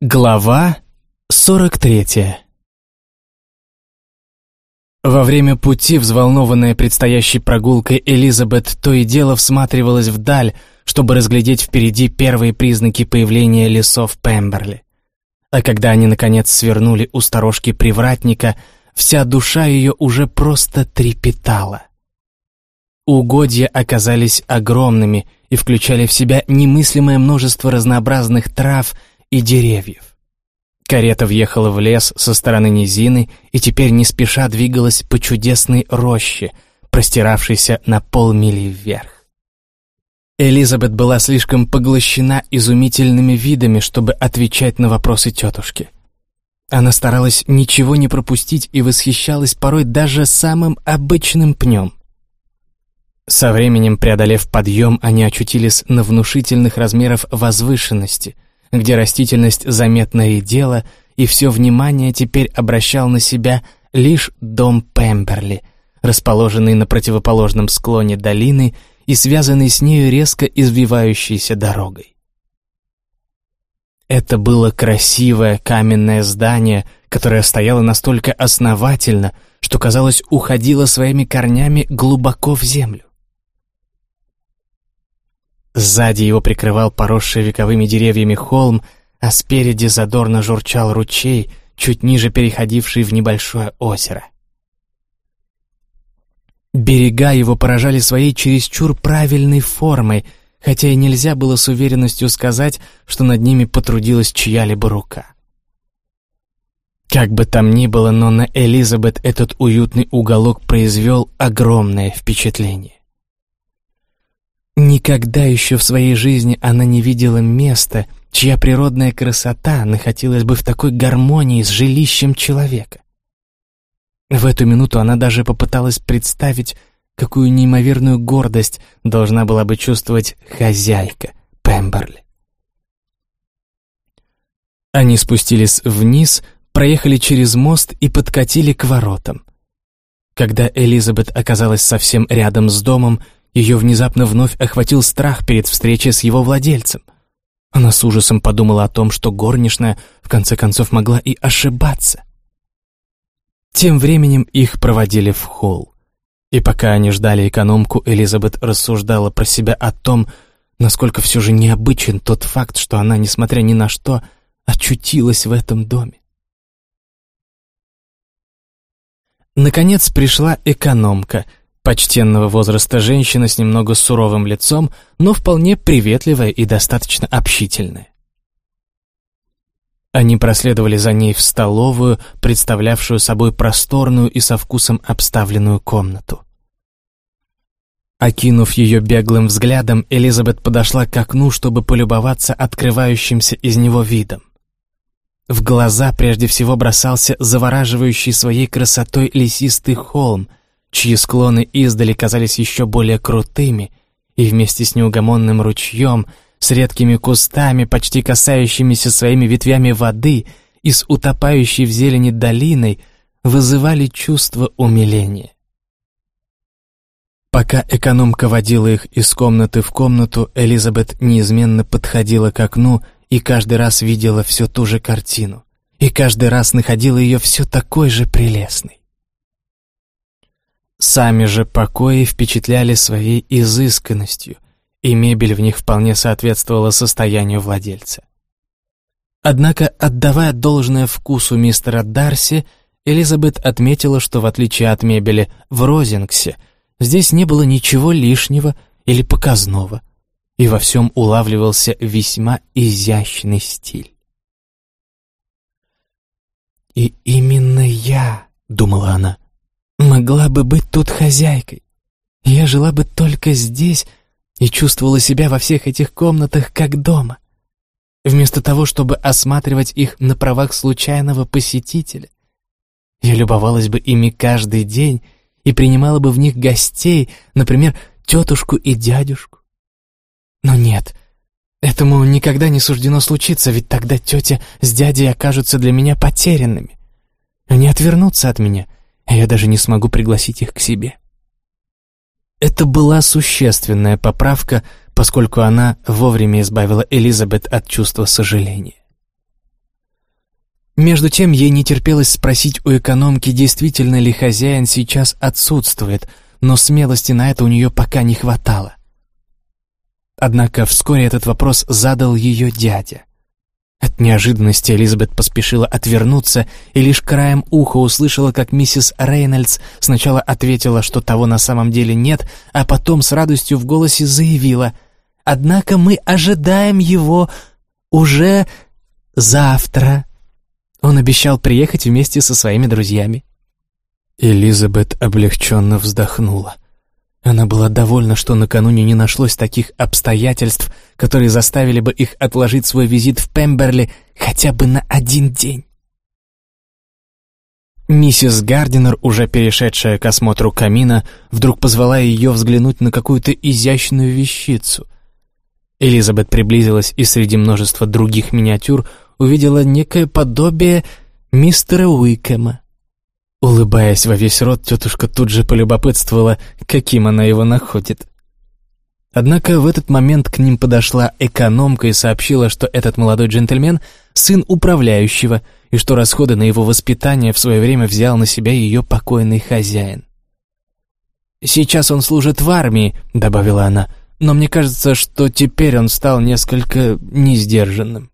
Глава 43 Во время пути, взволнованная предстоящей прогулкой, Элизабет то и дело всматривалась вдаль, чтобы разглядеть впереди первые признаки появления лесов Пемберли. А когда они, наконец, свернули у сторожки привратника, вся душа ее уже просто трепетала. Угодья оказались огромными и включали в себя немыслимое множество разнообразных трав – и деревьев. Карета въехала в лес со стороны низины и теперь не спеша двигалась по чудесной роще, простиравшейся на полмили вверх. Элизабет была слишком поглощена изумительными видами, чтобы отвечать на вопросы тетушки. Она старалась ничего не пропустить и восхищалась порой даже самым обычным пнем. Со временем, преодолев подъем, они очутились на внушительных размеров возвышенности — где растительность заметно редела, и все внимание теперь обращал на себя лишь дом Пемберли, расположенный на противоположном склоне долины и связанный с нею резко извивающейся дорогой. Это было красивое каменное здание, которое стояло настолько основательно, что, казалось, уходило своими корнями глубоко в землю. Сзади его прикрывал поросший вековыми деревьями холм, а спереди задорно журчал ручей, чуть ниже переходивший в небольшое озеро. Берега его поражали своей чересчур правильной формой, хотя и нельзя было с уверенностью сказать, что над ними потрудилась чья-либо рука. Как бы там ни было, но на Элизабет этот уютный уголок произвел огромное впечатление. Никогда еще в своей жизни она не видела места, чья природная красота находилась бы в такой гармонии с жилищем человека. В эту минуту она даже попыталась представить, какую неимоверную гордость должна была бы чувствовать хозяйка Пемберли. Они спустились вниз, проехали через мост и подкатили к воротам. Когда Элизабет оказалась совсем рядом с домом, ее внезапно вновь охватил страх перед встречей с его владельцем. Она с ужасом подумала о том, что горничная в конце концов могла и ошибаться. Тем временем их проводили в холл. И пока они ждали экономку, Элизабет рассуждала про себя о том, насколько все же необычен тот факт, что она, несмотря ни на что, очутилась в этом доме. Наконец пришла экономка — Почтенного возраста женщина с немного суровым лицом, но вполне приветливая и достаточно общительная. Они проследовали за ней в столовую, представлявшую собой просторную и со вкусом обставленную комнату. Окинув ее беглым взглядом, Элизабет подошла к окну, чтобы полюбоваться открывающимся из него видом. В глаза прежде всего бросался завораживающий своей красотой лесистый холм, чьи склоны издали казались еще более крутыми, и вместе с неугомонным ручьем, с редкими кустами, почти касающимися своими ветвями воды, и с утопающей в зелени долиной, вызывали чувство умиления. Пока экономка водила их из комнаты в комнату, Элизабет неизменно подходила к окну и каждый раз видела все ту же картину, и каждый раз находила ее все такой же прелестной. Сами же покои впечатляли своей изысканностью, и мебель в них вполне соответствовала состоянию владельца. Однако, отдавая должное вкусу мистера Дарси, Элизабет отметила, что в отличие от мебели в Розингсе, здесь не было ничего лишнего или показного, и во всем улавливался весьма изящный стиль. «И именно я», — думала она, — могла бы быть тут хозяйкой. Я жила бы только здесь и чувствовала себя во всех этих комнатах как дома. Вместо того, чтобы осматривать их на правах случайного посетителя, я любовалась бы ими каждый день и принимала бы в них гостей, например, тетушку и дядюшку. Но нет, этому никогда не суждено случиться, ведь тогда тетя с дядей окажутся для меня потерянными. Они отвернутся от меня — я даже не смогу пригласить их к себе. Это была существенная поправка, поскольку она вовремя избавила Элизабет от чувства сожаления. Между тем ей не терпелось спросить у экономки, действительно ли хозяин сейчас отсутствует, но смелости на это у нее пока не хватало. Однако вскоре этот вопрос задал ее дядя. От неожиданности Элизабет поспешила отвернуться и лишь краем уха услышала, как миссис Рейнольдс сначала ответила, что того на самом деле нет, а потом с радостью в голосе заявила «Однако мы ожидаем его уже завтра». Он обещал приехать вместе со своими друзьями. Элизабет облегченно вздохнула. Она была довольна, что накануне не нашлось таких обстоятельств, которые заставили бы их отложить свой визит в Пемберли хотя бы на один день. Миссис Гардинер, уже перешедшая к осмотру камина, вдруг позвала ее взглянуть на какую-то изящную вещицу. Элизабет приблизилась и среди множества других миниатюр увидела некое подобие мистера Уикэма. Улыбаясь во весь рот, тетушка тут же полюбопытствовала, каким она его находит. Однако в этот момент к ним подошла экономка и сообщила, что этот молодой джентльмен — сын управляющего, и что расходы на его воспитание в свое время взял на себя ее покойный хозяин. «Сейчас он служит в армии», — добавила она, — «но мне кажется, что теперь он стал несколько несдержанным».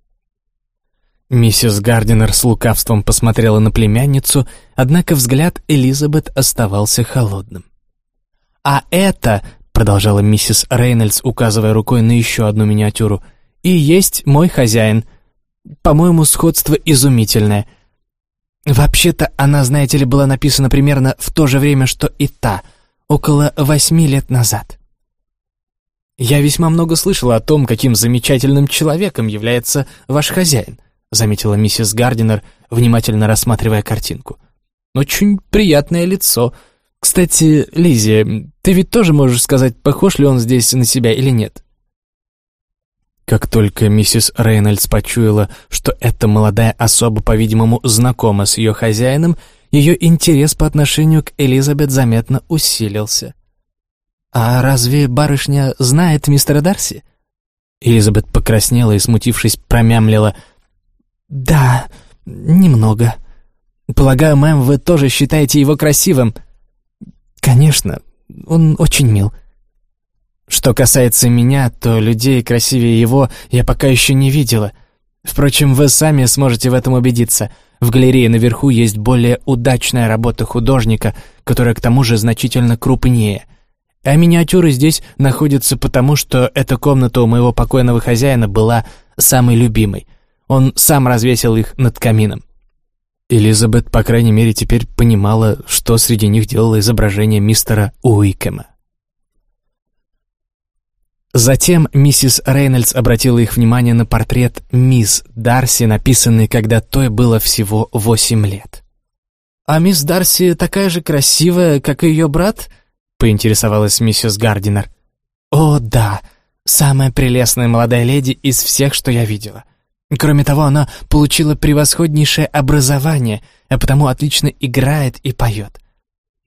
Миссис Гардинер с лукавством посмотрела на племянницу, однако взгляд Элизабет оставался холодным. «А это», — продолжала миссис Рейнольдс, указывая рукой на еще одну миниатюру, «и есть мой хозяин. По-моему, сходство изумительное. Вообще-то она, знаете ли, была написана примерно в то же время, что и та, около восьми лет назад». «Я весьма много слышала о том, каким замечательным человеком является ваш хозяин заметила миссис Гардинер, внимательно рассматривая картинку. «Очень приятное лицо. Кстати, Лиззи, ты ведь тоже можешь сказать, похож ли он здесь на себя или нет?» Как только миссис Рейнольдс почуяла, что эта молодая особа, по-видимому, знакома с ее хозяином, ее интерес по отношению к Элизабет заметно усилился. «А разве барышня знает мистера Дарси?» Элизабет покраснела и, смутившись, промямлила — «Да, немного. Полагаю, мэм, вы тоже считаете его красивым?» «Конечно, он очень мил». Что касается меня, то людей красивее его я пока еще не видела. Впрочем, вы сами сможете в этом убедиться. В галерее наверху есть более удачная работа художника, которая к тому же значительно крупнее. А миниатюры здесь находятся потому, что эта комната у моего покойного хозяина была самой любимой. Он сам развесил их над камином. Элизабет, по крайней мере, теперь понимала, что среди них делало изображение мистера Уикема. Затем миссис Рейнольдс обратила их внимание на портрет мисс Дарси, написанный, когда той было всего восемь лет. «А мисс Дарси такая же красивая, как и ее брат?» — поинтересовалась миссис Гардинер. «О, да, самая прелестная молодая леди из всех, что я видела. Кроме того, она получила превосходнейшее образование, а потому отлично играет и поет.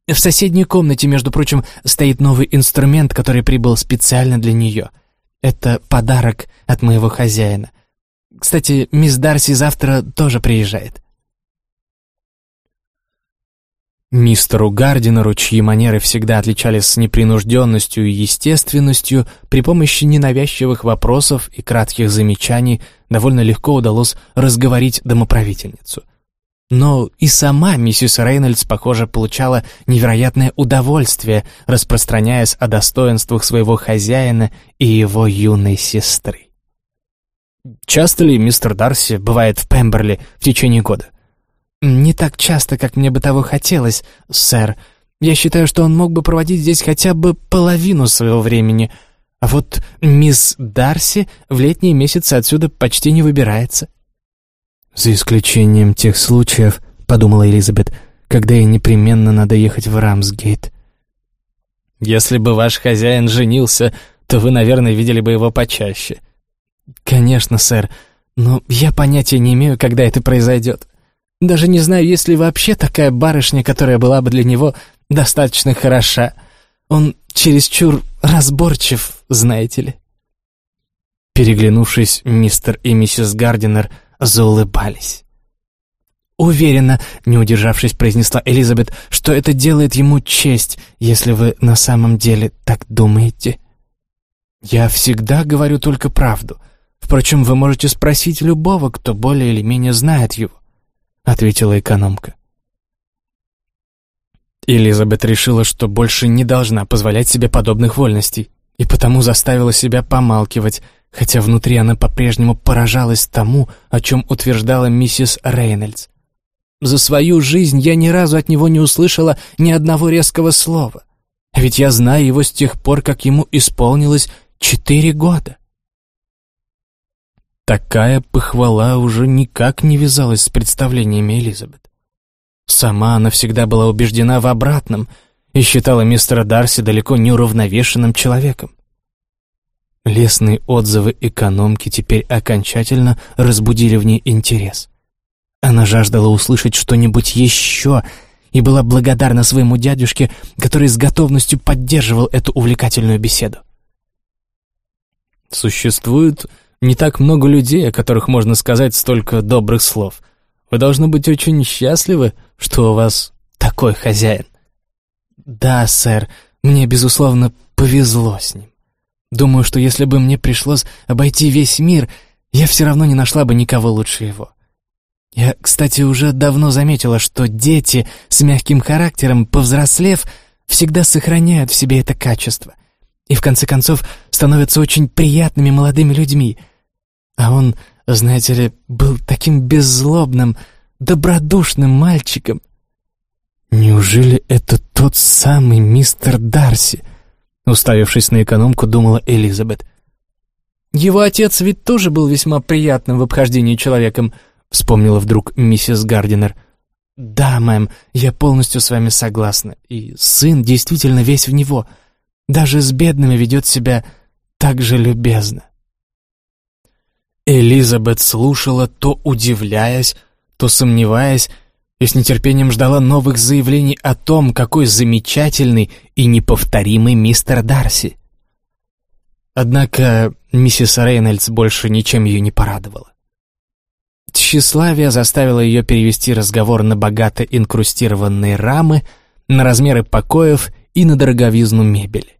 В соседней комнате, между прочим, стоит новый инструмент, который прибыл специально для нее. Это подарок от моего хозяина. Кстати, мисс Дарси завтра тоже приезжает. Мистеру Гардинеру, чьи манеры всегда отличались непринужденностью и естественностью, при помощи ненавязчивых вопросов и кратких замечаний довольно легко удалось разговорить домоправительницу. Но и сама миссис Рейнольдс, похоже, получала невероятное удовольствие, распространяясь о достоинствах своего хозяина и его юной сестры. «Часто ли мистер Дарси бывает в Пемберли в течение года?» «Не так часто, как мне бы того хотелось, сэр. Я считаю, что он мог бы проводить здесь хотя бы половину своего времени. А вот мисс Дарси в летние месяцы отсюда почти не выбирается». «За исключением тех случаев», — подумала Элизабет, «когда ей непременно надо ехать в Рамсгейт». «Если бы ваш хозяин женился, то вы, наверное, видели бы его почаще». «Конечно, сэр, но я понятия не имею, когда это произойдет». Даже не знаю, есть ли вообще такая барышня, которая была бы для него достаточно хороша. Он чересчур разборчив, знаете ли». Переглянувшись, мистер и миссис Гардинер заулыбались. уверена, не удержавшись, произнесла Элизабет, что это делает ему честь, если вы на самом деле так думаете. Я всегда говорю только правду. Впрочем, вы можете спросить любого, кто более или менее знает его, ответила экономка. Элизабет решила, что больше не должна позволять себе подобных вольностей, и потому заставила себя помалкивать, хотя внутри она по-прежнему поражалась тому, о чем утверждала миссис Рейнольдс. За свою жизнь я ни разу от него не услышала ни одного резкого слова. Ведь я знаю его с тех пор, как ему исполнилось четыре года. Такая похвала уже никак не вязалась с представлениями Элизабет. Сама она всегда была убеждена в обратном и считала мистера Дарси далеко не уравновешенным человеком. Лесные отзывы экономки теперь окончательно разбудили в ней интерес. Она жаждала услышать что-нибудь еще и была благодарна своему дядюшке, который с готовностью поддерживал эту увлекательную беседу. Существует не так много людей, о которых можно сказать столько добрых слов. Вы должны быть очень счастливы, что у вас такой хозяин. Да, сэр, мне, безусловно, повезло с ним. Думаю, что если бы мне пришлось обойти весь мир, я все равно не нашла бы никого лучше его. Я, кстати, уже давно заметила, что дети с мягким характером, повзрослев, всегда сохраняют в себе это качество и, в конце концов, становятся очень приятными молодыми людьми. А он, знаете ли, был таким беззлобным, добродушным мальчиком. «Неужели это тот самый мистер Дарси?» Уставившись на экономку, думала Элизабет. «Его отец ведь тоже был весьма приятным в обхождении человеком», вспомнила вдруг миссис Гардинер. «Да, мэм, я полностью с вами согласна. И сын действительно весь в него. Даже с бедными ведет себя так же любезно». Элизабет слушала, то удивляясь, то сомневаясь, и с нетерпением ждала новых заявлений о том, какой замечательный и неповторимый мистер Дарси. Однако миссис Рейнольдс больше ничем ее не порадовала. Тщеславие заставило ее перевести разговор на богато инкрустированные рамы, на размеры покоев и на дороговизну мебели.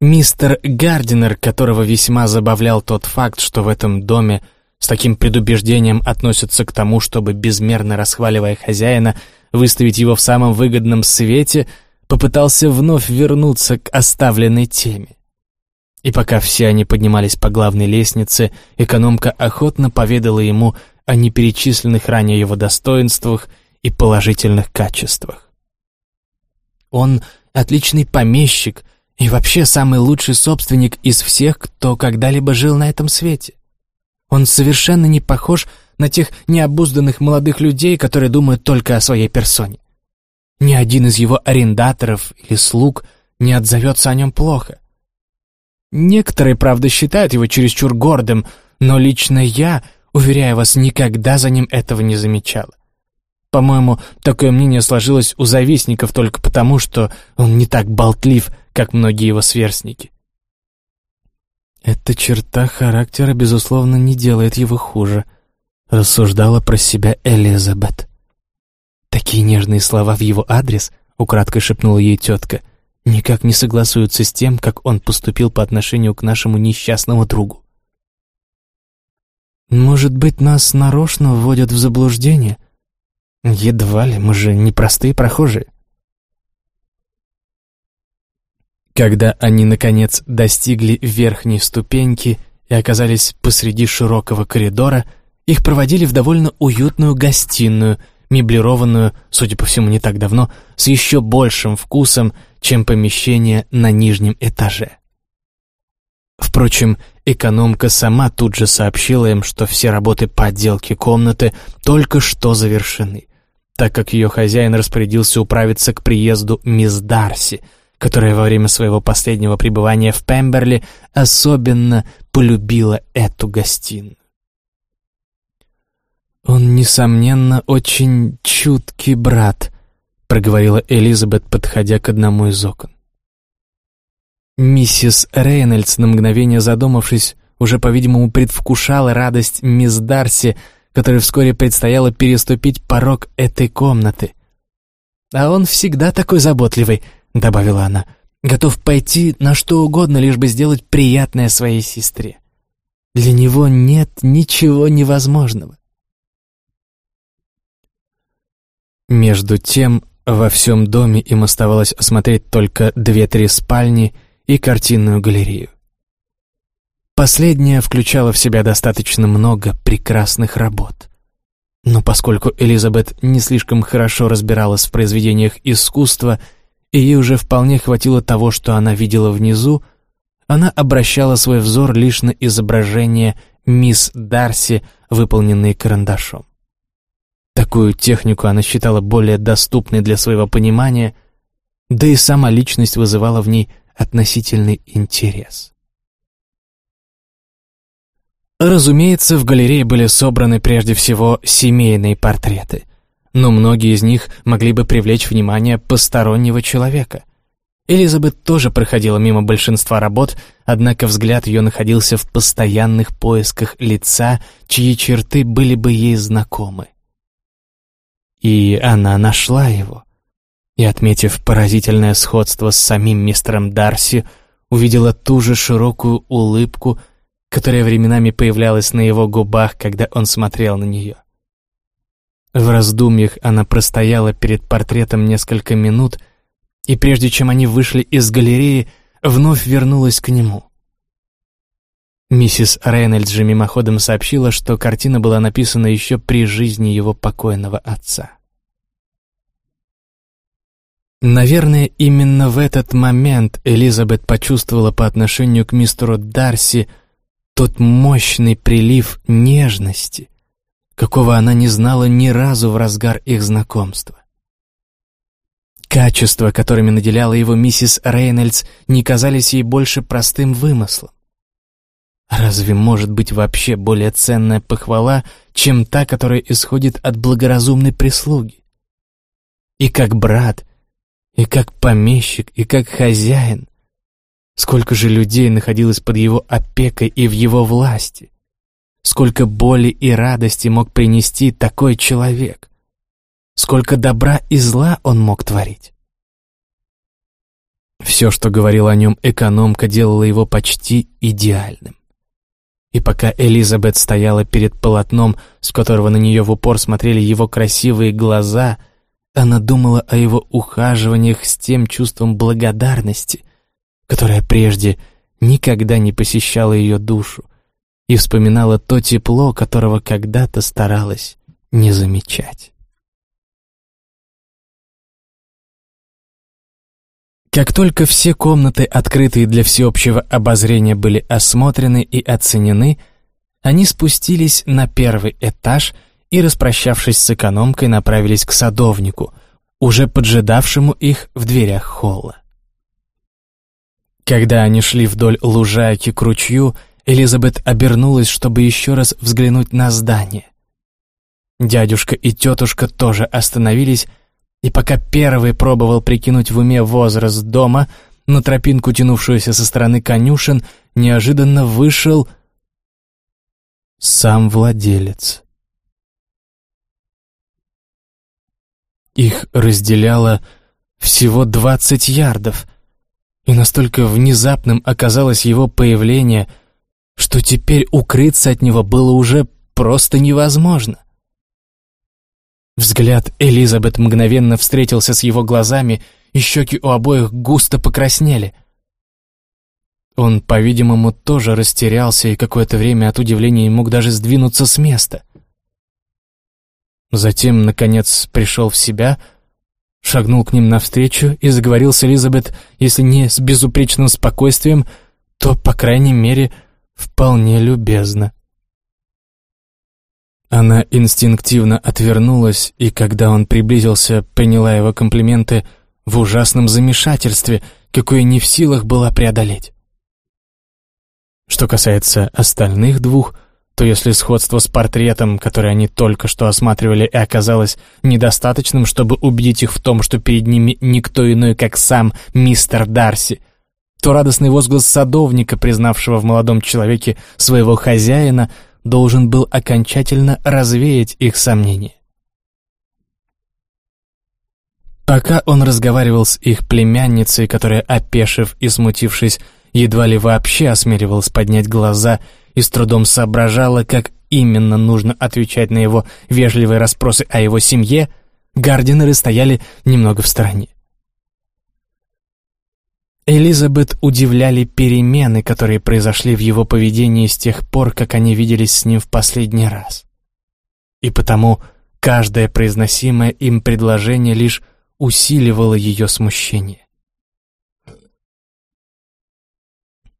Мистер Гардинер, которого весьма забавлял тот факт, что в этом доме с таким предубеждением относятся к тому, чтобы, безмерно расхваливая хозяина, выставить его в самом выгодном свете, попытался вновь вернуться к оставленной теме. И пока все они поднимались по главной лестнице, экономка охотно поведала ему о неперечисленных ранее его достоинствах и положительных качествах. Он отличный помещик и вообще самый лучший собственник из всех, кто когда-либо жил на этом свете. Он совершенно не похож на тех необузданных молодых людей, которые думают только о своей персоне. Ни один из его арендаторов или слуг не отзовется о нем плохо. Некоторые, правда, считают его чересчур гордым, но лично я, уверяю вас, никогда за ним этого не замечала. По-моему, такое мнение сложилось у завистников только потому, что он не так болтлив, как многие его сверстники. Эта черта характера, безусловно, не делает его хуже, рассуждала про себя Элизабет. Такие нежные слова в его адрес, украдкой шепнула ей тетка — никак не согласуются с тем, как он поступил по отношению к нашему несчастному другу. Может быть, нас нарочно вводят в заблуждение? Едва ли, мы же не простые прохожие. Когда они, наконец, достигли верхней ступеньки и оказались посреди широкого коридора, их проводили в довольно уютную гостиную, меблированную, судя по всему, не так давно, с еще большим вкусом, чем помещение на нижнем этаже. Впрочем, экономка сама тут же сообщила им, что все работы по отделке комнаты только что завершены, так как ее хозяин распорядился управиться к приезду мисс Дарси, которая во время своего последнего пребывания в Пемберли особенно полюбила эту гостиную. «Он, несомненно, очень чуткий брат», — проговорила Элизабет, подходя к одному из окон. Миссис Рейнольдс, на мгновение задумавшись, уже, по-видимому, предвкушала радость мисс Дарси, которой вскоре предстояло переступить порог этой комнаты. «А он всегда такой заботливый», — добавила она, «готов пойти на что угодно, лишь бы сделать приятное своей сестре. Для него нет ничего невозможного». Между тем, во всем доме им оставалось осмотреть только две-три спальни и картинную галерею. Последняя включала в себя достаточно много прекрасных работ. Но поскольку Элизабет не слишком хорошо разбиралась в произведениях искусства, и ей уже вполне хватило того, что она видела внизу, она обращала свой взор лишь на изображения мисс Дарси, выполненные карандашом. Такую технику она считала более доступной для своего понимания, да и сама личность вызывала в ней относительный интерес. Разумеется, в галерее были собраны прежде всего семейные портреты, но многие из них могли бы привлечь внимание постороннего человека. Элизабет тоже проходила мимо большинства работ, однако взгляд ее находился в постоянных поисках лица, чьи черты были бы ей знакомы. И она нашла его. И, отметив поразительное сходство с самим мистером Дарси, увидела ту же широкую улыбку, которая временами появлялась на его губах, когда он смотрел на нее. В раздумьях она простояла перед портретом несколько минут, и прежде чем они вышли из галереи, вновь вернулась к нему. Миссис Рейнольдс же мимоходом сообщила, что картина была написана еще при жизни его покойного отца. Наверное, именно в этот момент Элизабет почувствовала по отношению к мистеру Дарси – тот мощный прилив нежности, какого она не знала ни разу в разгар их знакомства. Качества, которыми наделяла его миссис Рейнольдс, не казались ей больше простым вымыслом. Разве может быть вообще более ценная похвала, чем та, которая исходит от благоразумной прислуги? И как брат, и как помещик, и как хозяин, Сколько же людей находилось под его опекой и в его власти? Сколько боли и радости мог принести такой человек? Сколько добра и зла он мог творить? Все, что говорил о нем экономка, делало его почти идеальным. И пока Элизабет стояла перед полотном, с которого на нее в упор смотрели его красивые глаза, она думала о его ухаживаниях с тем чувством благодарности — которая прежде никогда не посещала ее душу и вспоминала то тепло, которого когда-то старалась не замечать. Как только все комнаты, открытые для всеобщего обозрения, были осмотрены и оценены, они спустились на первый этаж и, распрощавшись с экономкой, направились к садовнику, уже поджидавшему их в дверях холла. Когда они шли вдоль лужайки к ручью, Элизабет обернулась, чтобы еще раз взглянуть на здание. Дядюшка и тетушка тоже остановились, и пока первый пробовал прикинуть в уме возраст дома, на тропинку, тянувшуюся со стороны конюшен, неожиданно вышел сам владелец. Их разделяло всего двадцать ярдов — и настолько внезапным оказалось его появление, что теперь укрыться от него было уже просто невозможно. Взгляд Элизабет мгновенно встретился с его глазами, и щеки у обоих густо покраснели. Он, по-видимому, тоже растерялся и какое-то время от удивления мог даже сдвинуться с места. Затем, наконец, пришел в себя — шагнул к ним навстречу и заговорил с Элизабет, если не с безупречным спокойствием, то, по крайней мере, вполне любезно. Она инстинктивно отвернулась, и когда он приблизился, приняла его комплименты в ужасном замешательстве, какое не в силах была преодолеть. Что касается остальных двух, то если сходство с портретом, который они только что осматривали, и оказалось недостаточным, чтобы убедить их в том, что перед ними никто иной, как сам мистер Дарси, то радостный возглас садовника, признавшего в молодом человеке своего хозяина, должен был окончательно развеять их сомнения. Пока он разговаривал с их племянницей, которая, опешив и смутившись, едва ли вообще осмеливалась поднять глаза и с трудом соображала, как именно нужно отвечать на его вежливые расспросы о его семье, Гардинеры стояли немного в стороне. Элизабет удивляли перемены, которые произошли в его поведении с тех пор, как они виделись с ним в последний раз. И потому каждое произносимое им предложение лишь усиливало ее смущение.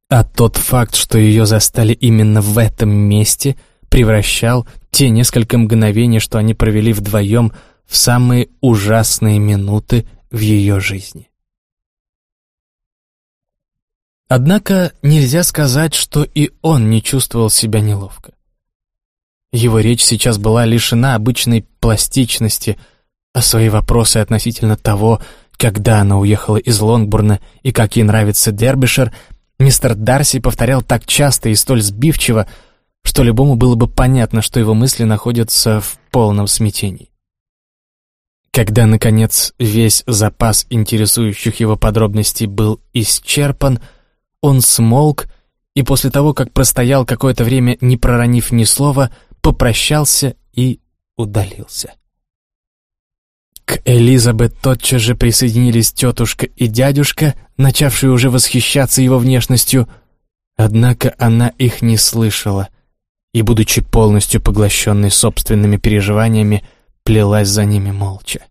А тот факт, что ее застали именно в этом месте, превращал те несколько мгновений, что они провели вдвоем, в самые ужасные минуты в ее жизни. Однако нельзя сказать, что и он не чувствовал себя неловко. Его речь сейчас была лишена обычной пластичности, а свои вопросы относительно того, когда она уехала из Лонгбурна и как ей нравится Дербишер, мистер Дарси повторял так часто и столь сбивчиво, что любому было бы понятно, что его мысли находятся в полном смятении. Когда, наконец, весь запас интересующих его подробностей был исчерпан — он смолк и после того, как простоял какое-то время, не проронив ни слова, попрощался и удалился. К Элизабет тотчас же присоединились тетушка и дядюшка, начавшие уже восхищаться его внешностью, однако она их не слышала и, будучи полностью поглощенной собственными переживаниями, плелась за ними молча.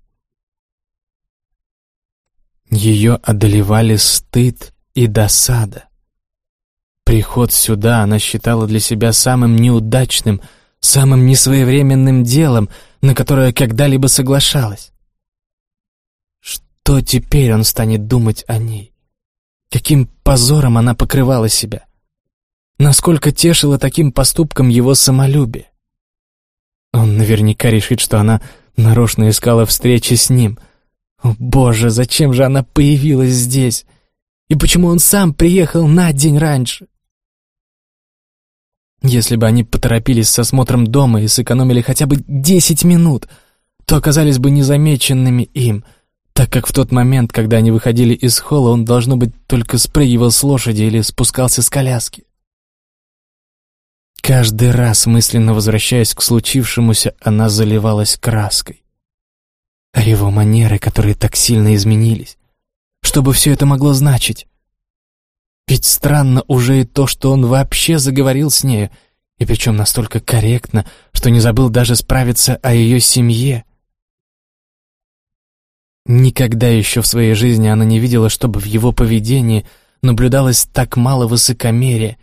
Ее одолевали стыд и досада. Приход сюда она считала для себя самым неудачным, самым несвоевременным делом, на которое когда-либо соглашалась. Что теперь он станет думать о ней? Каким позором она покрывала себя? Насколько тешило таким поступком его самолюбие? Он наверняка решит, что она нарочно искала встречи с ним. О, боже, зачем же она появилась здесь? И почему он сам приехал на день раньше? Если бы они поторопились с осмотром дома и сэкономили хотя бы десять минут, то оказались бы незамеченными им, так как в тот момент, когда они выходили из холла, он, должно быть, только спрыгивал с лошади или спускался с коляски. Каждый раз, мысленно возвращаясь к случившемуся, она заливалась краской. А его манеры, которые так сильно изменились, что бы все это могло значить? Ведь странно уже и то, что он вообще заговорил с нею, и причем настолько корректно, что не забыл даже справиться о ее семье. Никогда еще в своей жизни она не видела, чтобы в его поведении наблюдалось так мало высокомерия.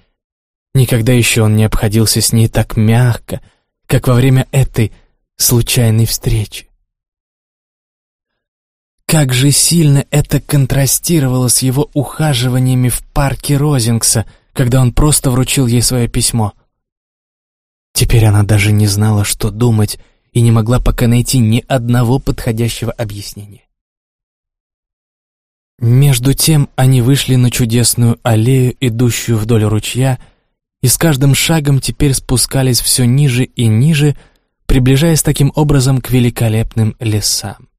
Никогда еще он не обходился с ней так мягко, как во время этой случайной встречи. Как же сильно это контрастировало с его ухаживаниями в парке Розингса, когда он просто вручил ей свое письмо. Теперь она даже не знала, что думать, и не могла пока найти ни одного подходящего объяснения. Между тем они вышли на чудесную аллею, идущую вдоль ручья, и с каждым шагом теперь спускались все ниже и ниже, приближаясь таким образом к великолепным лесам.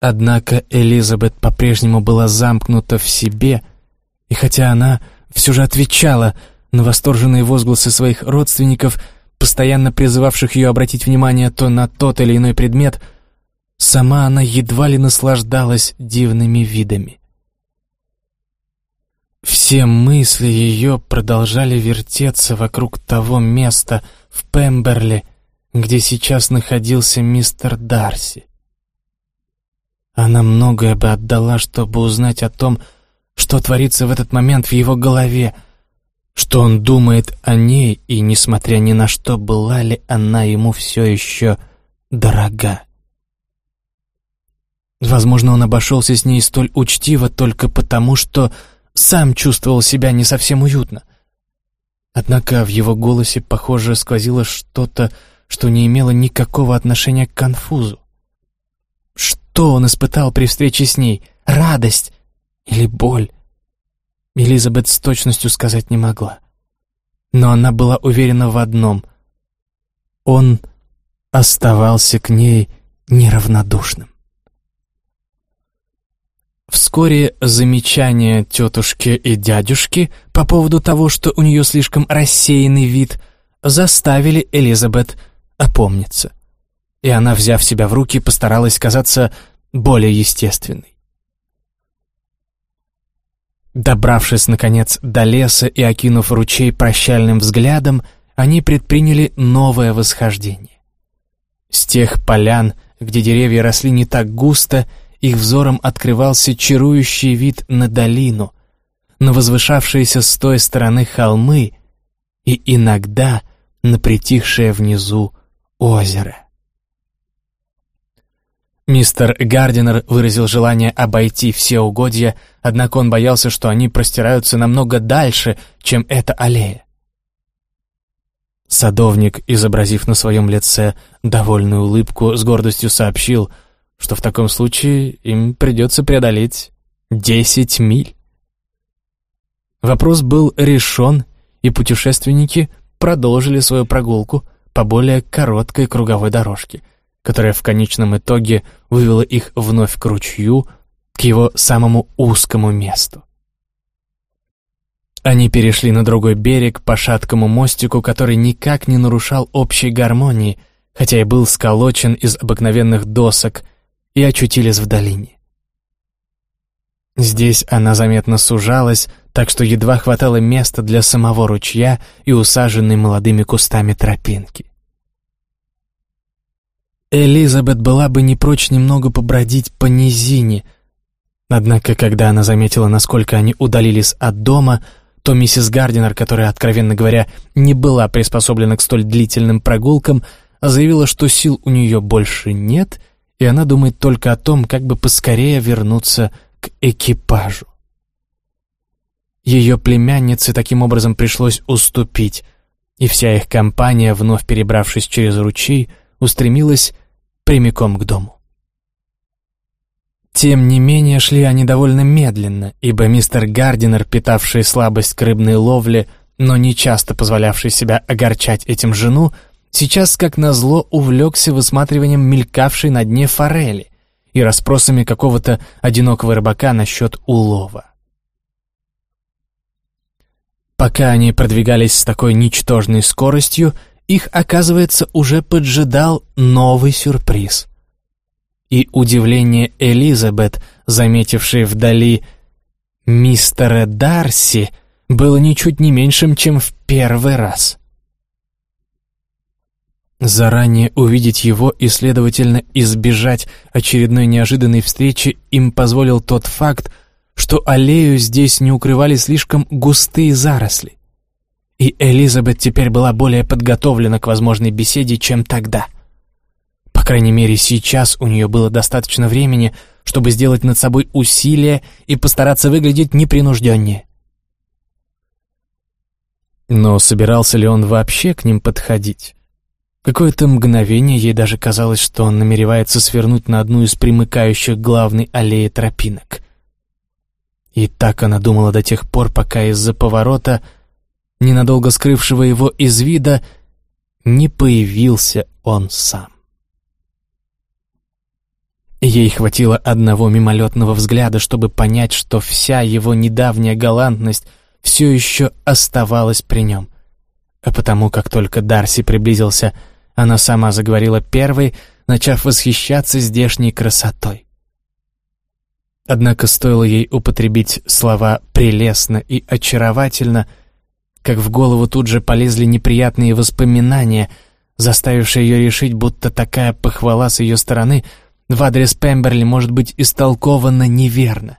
Однако Элизабет по-прежнему была замкнута в себе, и хотя она все же отвечала на восторженные возгласы своих родственников, постоянно призывавших ее обратить внимание то на тот или иной предмет, сама она едва ли наслаждалась дивными видами. Все мысли ее продолжали вертеться вокруг того места в Пемберли, где сейчас находился мистер Дарси. Она многое бы отдала, чтобы узнать о том, что творится в этот момент в его голове, что он думает о ней, и, несмотря ни на что, была ли она ему все еще дорога. Возможно, он обошелся с ней столь учтиво только потому, что сам чувствовал себя не совсем уютно. Однако в его голосе, похоже, сквозило что-то, что не имело никакого отношения к конфузу. Что он испытал при встрече с ней? Радость или боль? Элизабет с точностью сказать не могла. но она была уверена в одном — он оставался к ней неравнодушным. Вскоре замечания тетушки и дядюшки по поводу того, что у нее слишком рассеянный вид, заставили Элизабет опомниться. И она, взяв себя в руки, постаралась казаться более естественной. Добравшись, наконец, до леса и окинув ручей прощальным взглядом, они предприняли новое восхождение. С тех полян, где деревья росли не так густо, их взором открывался чарующий вид на долину, на возвышавшиеся с той стороны холмы и иногда на притихшее внизу озеро. Мистер Гардинер выразил желание обойти все угодья, однако он боялся, что они простираются намного дальше, чем эта аллея. Садовник, изобразив на своем лице довольную улыбку, с гордостью сообщил, что в таком случае им придется преодолеть десять миль. Вопрос был решен, и путешественники продолжили свою прогулку по более короткой круговой дорожке, которая в конечном итоге вывела их вновь к ручью, к его самому узкому месту. Они перешли на другой берег по шаткому мостику, который никак не нарушал общей гармонии, хотя и был сколочен из обыкновенных досок, и очутились в долине. Здесь она заметно сужалась, так что едва хватало места для самого ручья и усаженной молодыми кустами тропинки. Элизабет была бы не прочь немного побродить по низине, однако, когда она заметила, насколько они удалились от дома, то миссис Гардинер, которая, откровенно говоря, не была приспособлена к столь длительным прогулкам, заявила, что сил у нее больше нет, и она думает только о том, как бы поскорее вернуться к экипажу. Ее племяннице таким образом пришлось уступить, и вся их компания, вновь перебравшись через ручей, устремилась прямиком к дому. Тем не менее, шли они довольно медленно, ибо мистер Гардинер, питавший слабость к рыбной ловле, но не часто позволявший себя огорчать этим жену, сейчас, как назло, увлекся высматриванием мелькавшей на дне форели и расспросами какого-то одинокого рыбака насчет улова. Пока они продвигались с такой ничтожной скоростью, их, оказывается, уже поджидал новый сюрприз и удивление Элизабет, заметившей вдали мистера Дарси, было ничуть не меньшим, чем в первый раз. Заранее увидеть его и, следовательно, избежать очередной неожиданной встречи им позволил тот факт, что аллею здесь не укрывали слишком густые заросли. И Элизабет теперь была более подготовлена к возможной беседе, чем тогда — по крайней мере, сейчас у нее было достаточно времени, чтобы сделать над собой усилие и постараться выглядеть непринужденнее. Но собирался ли он вообще к ним подходить? Какое-то мгновение ей даже казалось, что он намеревается свернуть на одну из примыкающих главной аллеи тропинок. И так она думала до тех пор, пока из-за поворота, ненадолго скрывшего его из вида, не появился он сам. Ей хватило одного мимолетного взгляда, чтобы понять, что вся его недавняя галантность все еще оставалась при нем. А потому, как только Дарси приблизился, она сама заговорила первой, начав восхищаться здешней красотой. Однако стоило ей употребить слова «прелестно» и «очаровательно», как в голову тут же полезли неприятные воспоминания, заставившие ее решить, будто такая похвала с ее стороны — в адрес Пемберли может быть истолковано неверно.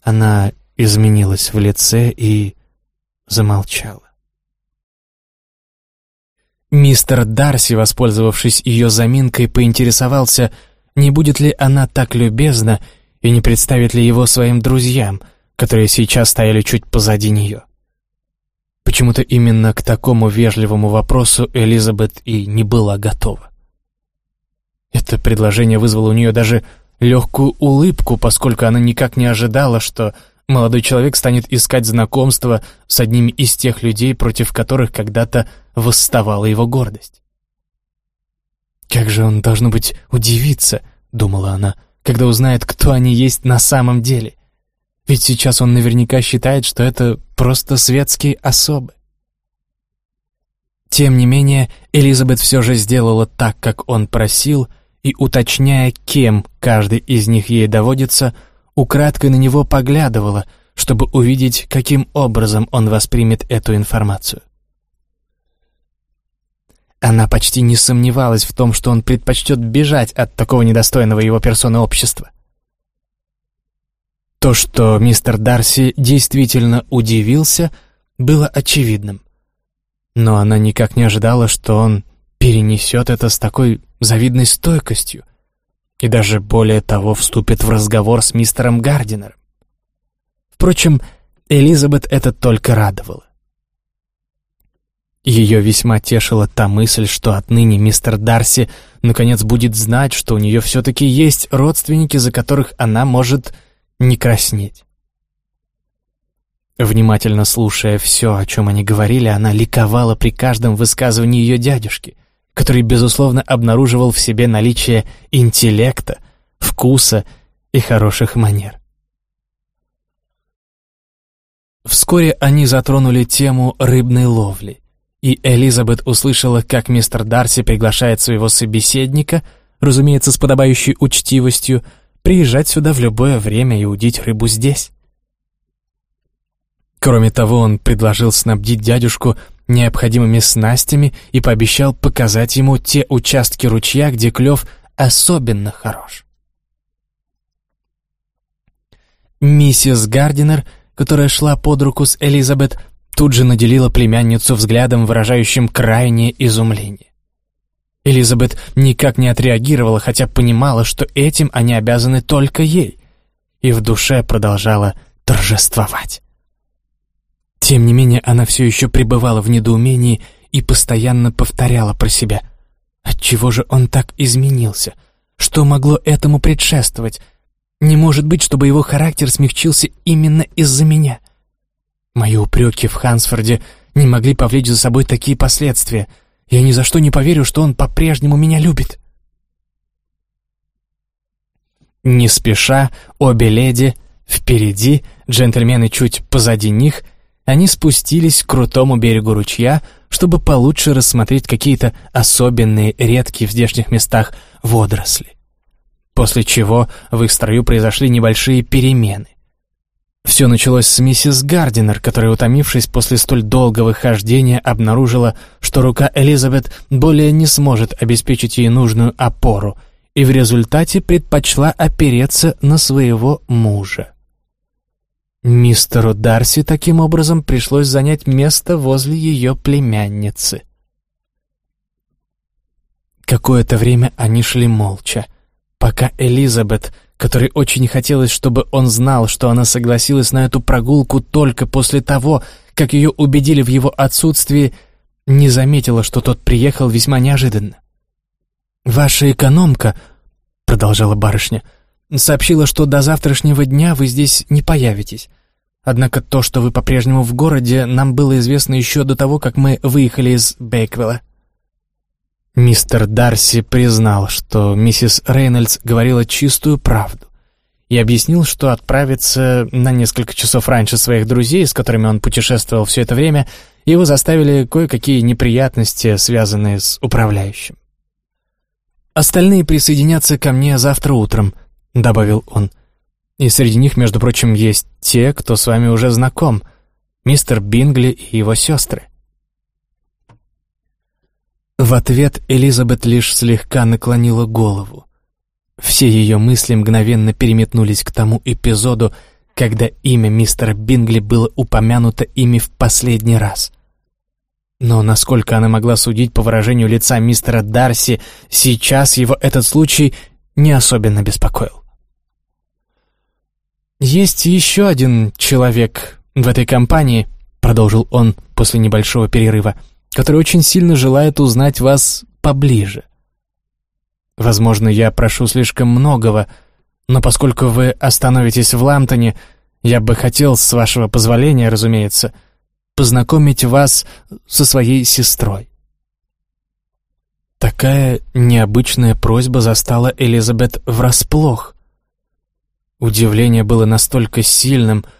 Она изменилась в лице и замолчала. Мистер Дарси, воспользовавшись ее заминкой, поинтересовался, не будет ли она так любезна и не представит ли его своим друзьям, которые сейчас стояли чуть позади нее. Почему-то именно к такому вежливому вопросу Элизабет и не была готова. Это предложение вызвало у нее даже легкую улыбку, поскольку она никак не ожидала, что молодой человек станет искать знакомства с одними из тех людей, против которых когда-то восставала его гордость. «Как же он, должно быть, удивиться», — думала она, «когда узнает, кто они есть на самом деле. Ведь сейчас он наверняка считает, что это просто светские особы». Тем не менее, Элизабет все же сделала так, как он просил, и, уточняя, кем каждый из них ей доводится, украдкой на него поглядывала, чтобы увидеть, каким образом он воспримет эту информацию. Она почти не сомневалась в том, что он предпочтет бежать от такого недостойного его персоны общества. То, что мистер Дарси действительно удивился, было очевидным. Но она никак не ожидала, что он перенесет это с такой завидной стойкостью и даже более того вступит в разговор с мистером Гардинером. Впрочем, Элизабет это только радовало. Ее весьма тешила та мысль, что отныне мистер Дарси наконец будет знать, что у нее все-таки есть родственники, за которых она может не краснеть. Внимательно слушая все, о чем они говорили, она ликовала при каждом высказывании ее дядюшки, который, безусловно, обнаруживал в себе наличие интеллекта, вкуса и хороших манер. Вскоре они затронули тему рыбной ловли, и Элизабет услышала, как мистер Дарси приглашает своего собеседника, разумеется, с подобающей учтивостью, приезжать сюда в любое время и удить рыбу здесь. Кроме того, он предложил снабдить дядюшку необходимыми снастями и пообещал показать ему те участки ручья, где клев особенно хорош. Миссис Гардинер, которая шла под руку с Элизабет, тут же наделила племянницу взглядом, выражающим крайнее изумление. Элизабет никак не отреагировала, хотя понимала, что этим они обязаны только ей, и в душе продолжала торжествовать. Тем не менее, она все еще пребывала в недоумении и постоянно повторяла про себя. Отчего же он так изменился? Что могло этому предшествовать? Не может быть, чтобы его характер смягчился именно из-за меня. Мои упреки в Хансфорде не могли повлечь за собой такие последствия. Я ни за что не поверю, что он по-прежнему меня любит. Не спеша, обе леди впереди, джентльмены чуть позади них — они спустились к крутому берегу ручья, чтобы получше рассмотреть какие-то особенные, редкие в здешних местах водоросли. После чего в их строю произошли небольшие перемены. Все началось с миссис Гардинер, которая, утомившись после столь долгого хождения, обнаружила, что рука Элизабет более не сможет обеспечить ей нужную опору, и в результате предпочла опереться на своего мужа. Мистеру Дарси таким образом пришлось занять место возле ее племянницы. Какое-то время они шли молча, пока Элизабет, которой очень хотелось, чтобы он знал, что она согласилась на эту прогулку только после того, как ее убедили в его отсутствии, не заметила, что тот приехал весьма неожиданно. «Ваша экономка», — продолжала барышня, — Сообщила, что до завтрашнего дня вы здесь не появитесь. Однако то, что вы по-прежнему в городе, нам было известно еще до того, как мы выехали из Бейквилла». Мистер Дарси признал, что миссис Рейнольдс говорила чистую правду и объяснил, что отправиться на несколько часов раньше своих друзей, с которыми он путешествовал все это время, его заставили кое-какие неприятности, связанные с управляющим. «Остальные присоединятся ко мне завтра утром», — добавил он. «И среди них, между прочим, есть те, кто с вами уже знаком, мистер Бингли и его сестры». В ответ Элизабет лишь слегка наклонила голову. Все ее мысли мгновенно переметнулись к тому эпизоду, когда имя мистера Бингли было упомянуто ими в последний раз. Но, насколько она могла судить по выражению лица мистера Дарси, сейчас его этот случай не особенно беспокоил. «Есть еще один человек в этой компании», — продолжил он после небольшого перерыва, «который очень сильно желает узнать вас поближе. Возможно, я прошу слишком многого, но поскольку вы остановитесь в Ламптоне, Я бы хотел, с вашего позволения, разумеется, познакомить вас со своей сестрой». Такая необычная просьба застала Элизабет врасплох. Удивление было настолько сильным, что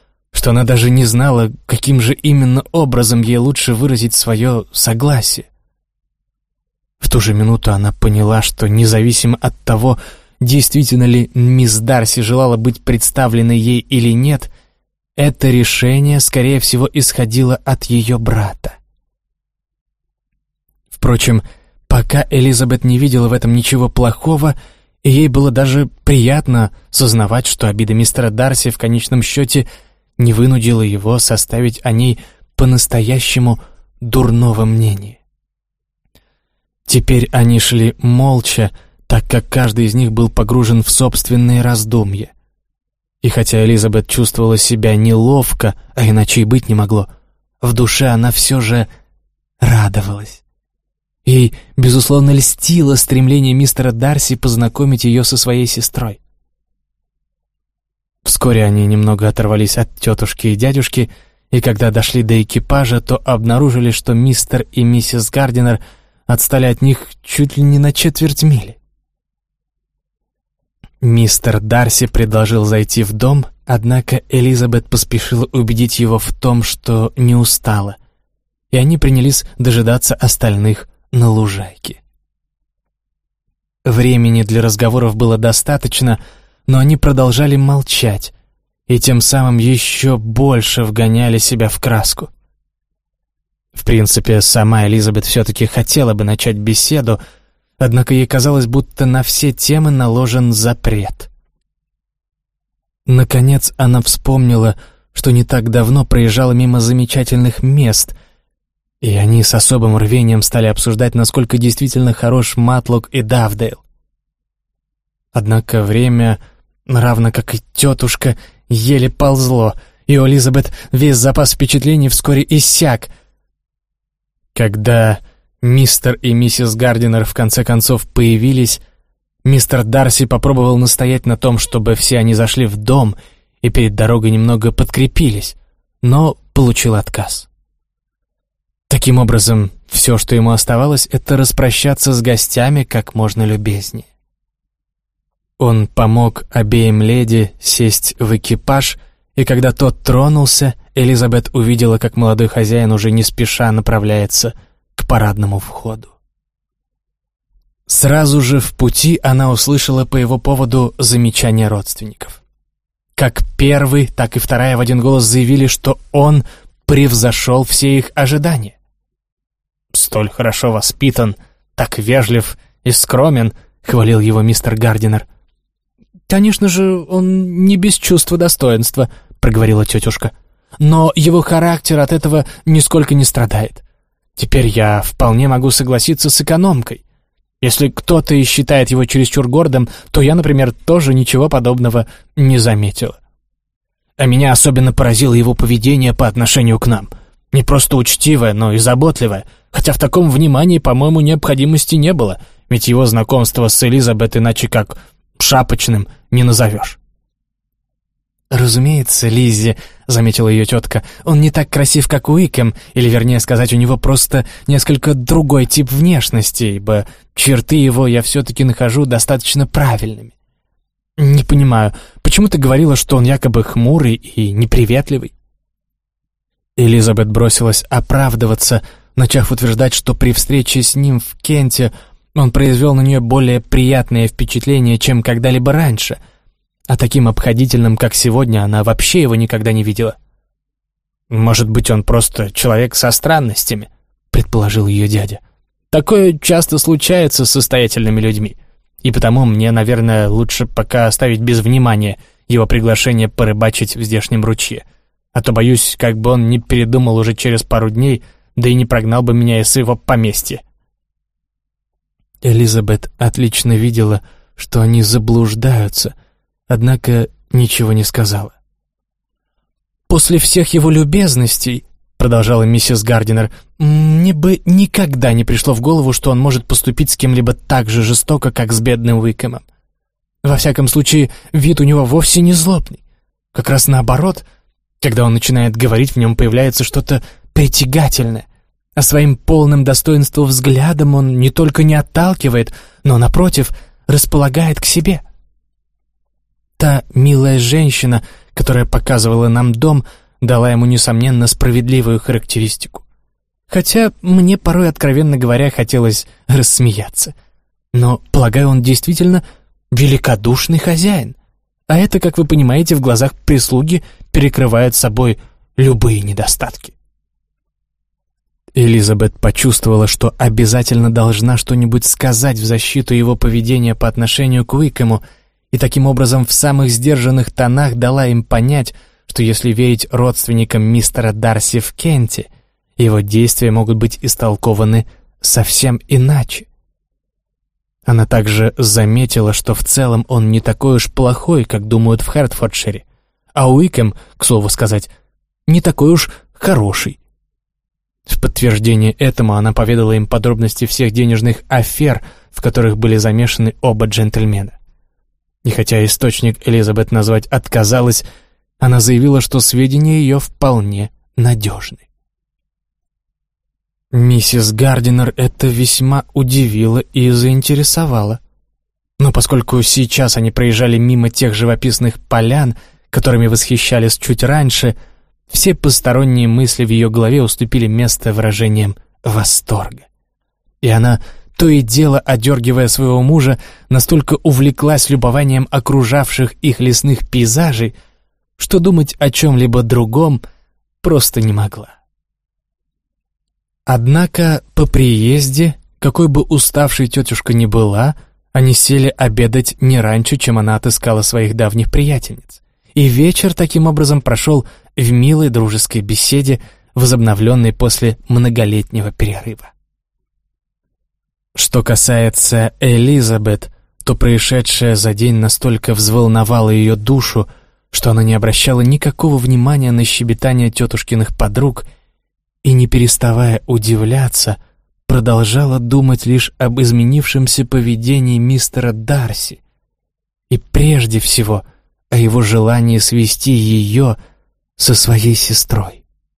она даже не знала, каким же именно образом ей лучше выразить свое согласие. В ту же минуту она поняла, что независимо от того, действительно ли мисс Дарси желала быть представленной ей или нет, это решение, скорее всего, исходило от ее брата. Впрочем, пока Элизабет не видела в этом ничего плохого, ей было даже приятно сознавать, что обида мистера Дарси в конечном счете не вынудила его составить о ней по-настоящему дурного мнения. Теперь они шли молча, так как каждый из них был погружен в собственные раздумья. И хотя Элизабет чувствовала себя неловко, а иначе и быть не могло, в душе она все же радовалась. Ей, безусловно, льстило стремление мистера Дарси познакомить ее со своей сестрой. Вскоре они немного оторвались от тетушки и дядюшки, и когда дошли до экипажа, то обнаружили, что мистер и миссис Гардинер — отстали от них чуть ли не на четверть мили. Мистер Дарси предложил зайти в дом, однако Элизабет поспешила убедить его в том, что не устала, и они принялись дожидаться остальных на лужайке. Времени для разговоров было достаточно, но они продолжали молчать и тем самым еще больше вгоняли себя в краску. В принципе, сама Элизабет все-таки хотела бы начать беседу, однако ей казалось, будто на все темы наложен запрет. Наконец она вспомнила, что не так давно проезжала мимо замечательных мест, и они с особым рвением стали обсуждать, насколько действительно хорош Матлок и Давдейл. Однако время, равно как и тетушка, еле ползло, и у Элизабет весь запас впечатлений вскоре иссяк — когда мистер и миссис Гардинер в конце концов появились, мистер Дарси попробовал настоять на том, чтобы все они зашли в дом и перед дорогой немного подкрепились, но получил отказ. Таким образом, все, что ему оставалось, это распрощаться с гостями как можно любезнее. Он помог обеим леди сесть в экипаж, и когда тот тронулся, Элизабет увидела, как молодой хозяин уже не спеша направляется к парадному входу. Сразу же в пути она услышала по его поводу замечания родственников. Как первый, так и вторая в один голос заявили, что он превзошел все их ожидания. «Столь хорошо воспитан, так вежлив и скромен», — хвалил его мистер Гардинер. «Конечно же, он не без чувства достоинства», — проговорила тетушка но его характер от этого нисколько не страдает. Теперь я вполне могу согласиться с экономкой. Если кто-то и считает его чересчур гордым, то я, например, тоже ничего подобного не заметила. А меня особенно поразило его поведение по отношению к нам. Не просто учтивое, но и заботливое, хотя в таком внимании, по-моему, необходимости не было, ведь его знакомство с Элизабет иначе как шапочным не назовешь. «Разумеется, Лиззи», — заметила ее тетка, — «он не так красив, как Уикем, или, вернее сказать, у него просто несколько другой тип внешности, ибо черты его я все-таки нахожу достаточно правильными». «Не понимаю, почему ты говорила, что он якобы хмурый и неприветливый?» Элизабет бросилась оправдываться, начав утверждать, что при встрече с ним в Кенте он произвел на нее более приятное впечатление, чем когда-либо раньше — а таким обходительным, как сегодня, она вообще его никогда не видела. «Может быть, он просто человек со странностями», — предположил ее дядя. «Такое часто случается с состоятельными людьми, и потому мне, наверное, лучше пока оставить без внимания его приглашение порыбачить в здешнем ручье, а то, боюсь, как бы он не передумал уже через пару дней, да и не прогнал бы меня из его поместья». Элизабет отлично видела, что они заблуждаются — однако ничего не сказала. «После всех его любезностей», — продолжала миссис Гардинер, «мне бы никогда не пришло в голову, что он может поступить с кем-либо так же жестоко, как с бедным Уикэмом. Во всяком случае, вид у него вовсе не злобный. Как раз наоборот, когда он начинает говорить, в нем появляется что-то притягательное. А своим полным достоинством взглядом он не только не отталкивает, но, напротив, располагает к себе. Та милая женщина, которая показывала нам дом, дала ему, несомненно, справедливую характеристику. Хотя мне порой, откровенно говоря, хотелось рассмеяться. Но, полагаю, он действительно великодушный хозяин. А это, как вы понимаете, в глазах прислуги перекрывает собой любые недостатки. Элизабет почувствовала, что обязательно должна что-нибудь сказать в защиту его поведения по отношению к Уикэму, и таким образом в самых сдержанных тонах дала им понять, что если верить родственникам мистера Дарси в Кенте, его действия могут быть истолкованы совсем иначе. Она также заметила, что в целом он не такой уж плохой, как думают в Хертфордшире, а Уикэм, к слову сказать, не такой уж хороший. В подтверждение этому она поведала им подробности всех денежных афер, в которых были замешаны оба джентльмена. И хотя источник Элизабет назвать отказалась, она заявила, что сведения ее вполне надежны. Миссис Гардинер это весьма удивило и заинтересовало. Но поскольку сейчас они проезжали мимо тех живописных полян, которыми восхищались чуть раньше, все посторонние мысли в ее голове уступили место выражением восторга. И она, то и дело одергивая своего мужа, настолько увлеклась любованием окружавших их лесных пейзажей, что думать о чем-либо другом просто не могла. Однако по приезде, какой бы уставшей тетушка ни была, они сели обедать не раньше, чем она отыскала своих давних приятельниц. И вечер таким образом прошел в милой дружеской беседе, возобновленной после многолетнего перерыва. Что касается Элизабет, то происшедшее за день настолько взволновало ее душу, что она не обращала никакого внимания на щебетание тетушкиных подруг и, не переставая удивляться, продолжала думать лишь об изменившемся поведении мистера Дарси и прежде всего о его желании свести ее со своей сестрой.